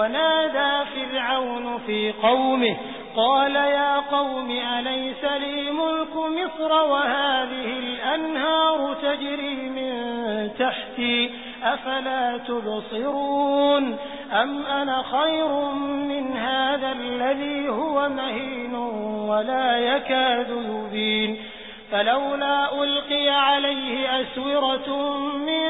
ونادى فرعون في قومه قال يا قوم أليس لي ملك مصر وهذه الأنهار تجري من تحتي أفلا تبصرون؟ أم أنا خير من هذا الذي هو مهين ولا يكاد يبين؟ فلولا ألقي عليه أسورة من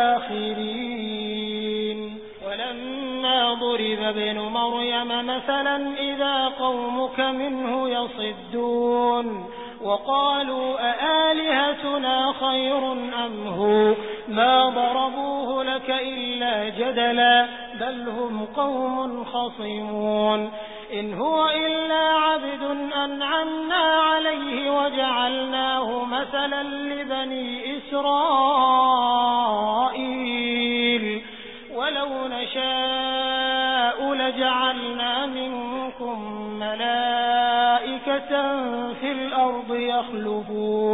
ولما ضرب ابن مريم مثلا إذا قومك منه يصدون وقالوا أآلهتنا خير أم هو؟ ما ضربوه لك إلا جدلا بل هم قوم خصمون. إن هو إلا عبد أنعمنا عليه وجعلناه مثلا لبني إسرائيل. لجعلنا منكم ملائكة في الأرض يخلفون.